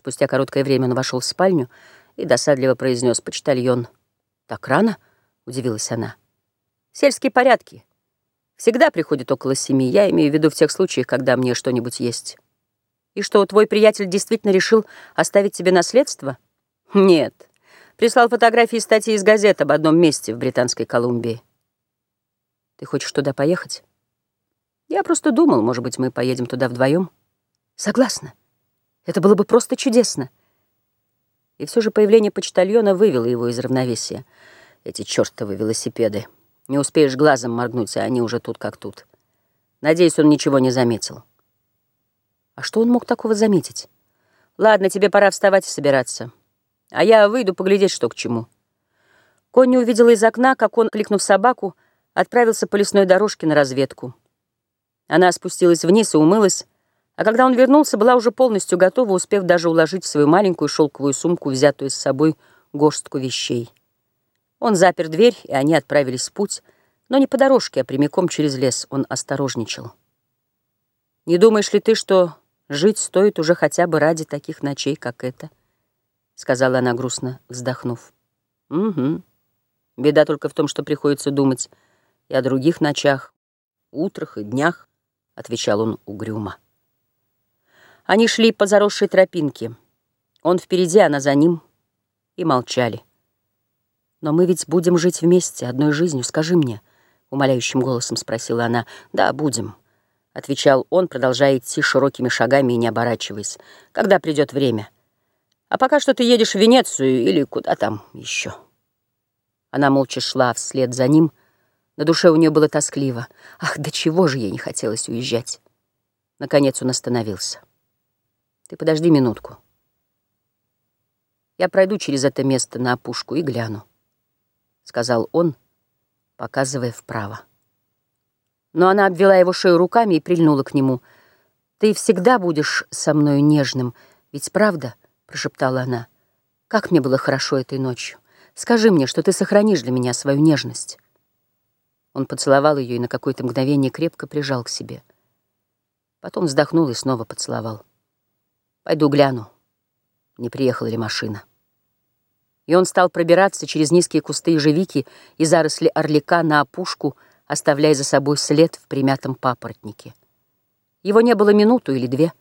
Спустя короткое время он вошел в спальню и досадливо произнес почтальон. «Так рано?» — удивилась она. «Сельские порядки. Всегда приходят около семи. Я имею в виду в тех случаях, когда мне что-нибудь есть. И что, твой приятель действительно решил оставить тебе наследство?» «Нет. Прислал фотографии и статьи из газет об одном месте в Британской Колумбии». «Ты хочешь туда поехать?» «Я просто думал, может быть, мы поедем туда вдвоем. «Согласна. Это было бы просто чудесно». И все же появление почтальона вывело его из равновесия. Эти чертовы велосипеды. Не успеешь глазом моргнуть, а они уже тут как тут. Надеюсь, он ничего не заметил. А что он мог такого заметить? Ладно, тебе пора вставать и собираться. А я выйду поглядеть, что к чему. Конни увидела из окна, как он, кликнув собаку, отправился по лесной дорожке на разведку. Она спустилась вниз и умылась, а когда он вернулся, была уже полностью готова, успев даже уложить в свою маленькую шелковую сумку, взятую с собой горстку вещей. Он запер дверь, и они отправились в путь, но не по дорожке, а прямиком через лес он осторожничал. «Не думаешь ли ты, что жить стоит уже хотя бы ради таких ночей, как это?» — сказала она грустно, вздохнув. «Угу. Беда только в том, что приходится думать и о других ночах, утрах и днях», — отвечал он угрюмо. Они шли по заросшей тропинке. Он впереди, она за ним, и молчали. «Но мы ведь будем жить вместе, одной жизнью, скажи мне», — умоляющим голосом спросила она. «Да, будем», — отвечал он, продолжая идти широкими шагами и не оборачиваясь. «Когда придет время? А пока что ты едешь в Венецию или куда там еще?» Она молча шла вслед за ним. На душе у нее было тоскливо. Ах, до чего же ей не хотелось уезжать. Наконец он остановился. «Ты подожди минутку. Я пройду через это место на опушку и гляну», — сказал он, показывая вправо. Но она обвела его шею руками и прильнула к нему. «Ты всегда будешь со мною нежным, ведь правда?» — прошептала она. «Как мне было хорошо этой ночью. Скажи мне, что ты сохранишь для меня свою нежность». Он поцеловал ее и на какое-то мгновение крепко прижал к себе. Потом вздохнул и снова поцеловал. «Пойду гляну, не приехала ли машина». И он стал пробираться через низкие кусты ежевики и заросли орлика на опушку, оставляя за собой след в примятом папоротнике. Его не было минуту или две.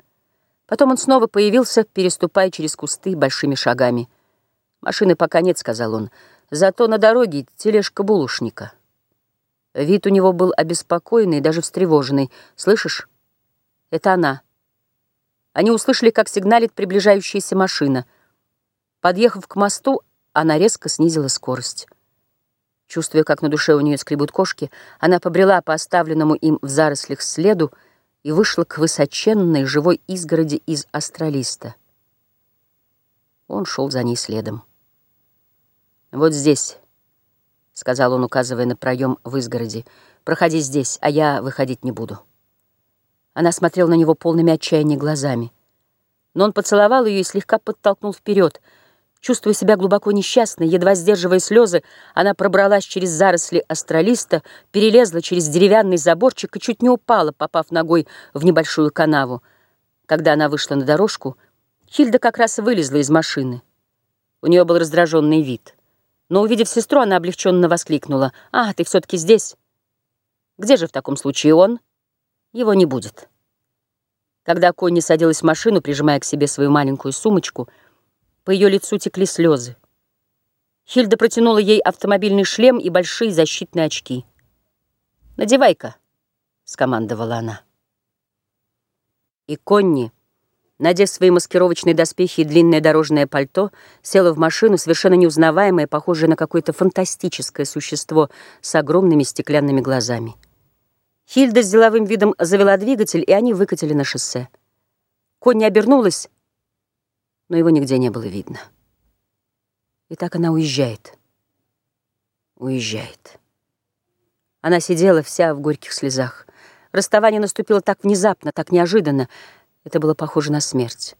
Потом он снова появился, переступая через кусты большими шагами. «Машины пока нет», — сказал он, — «зато на дороге тележка булушника». Вид у него был обеспокоенный, даже встревоженный. «Слышишь? Это она». Они услышали, как сигналит приближающаяся машина. Подъехав к мосту, она резко снизила скорость. Чувствуя, как на душе у нее скребут кошки, она побрела по оставленному им в зарослях следу и вышла к высоченной живой изгороди из астралиста. Он шел за ней следом. «Вот здесь», — сказал он, указывая на проем в изгороди, — «проходи здесь, а я выходить не буду». Она смотрела на него полными отчаяния глазами. Но он поцеловал ее и слегка подтолкнул вперед. Чувствуя себя глубоко несчастной, едва сдерживая слезы, она пробралась через заросли астралиста, перелезла через деревянный заборчик и чуть не упала, попав ногой в небольшую канаву. Когда она вышла на дорожку, Хильда как раз вылезла из машины. У нее был раздраженный вид. Но, увидев сестру, она облегченно воскликнула. «А, ты все-таки здесь? Где же в таком случае он?» Его не будет. Когда Конни садилась в машину, прижимая к себе свою маленькую сумочку, по ее лицу текли слезы. Хильда протянула ей автомобильный шлем и большие защитные очки. «Надевай-ка», — скомандовала она. И Конни, надев свои маскировочные доспехи и длинное дорожное пальто, села в машину, совершенно неузнаваемое, похожее на какое-то фантастическое существо с огромными стеклянными глазами. Хильда с деловым видом завела двигатель, и они выкатили на шоссе. Конь обернулась, но его нигде не было видно. И так она уезжает. Уезжает. Она сидела вся в горьких слезах. Расставание наступило так внезапно, так неожиданно. Это было похоже на смерть.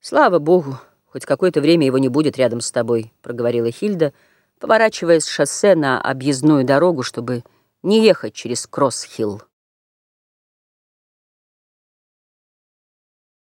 «Слава богу, хоть какое-то время его не будет рядом с тобой», — проговорила Хильда, поворачивая с шоссе на объездную дорогу, чтобы не ехать через Кросс-Хилл.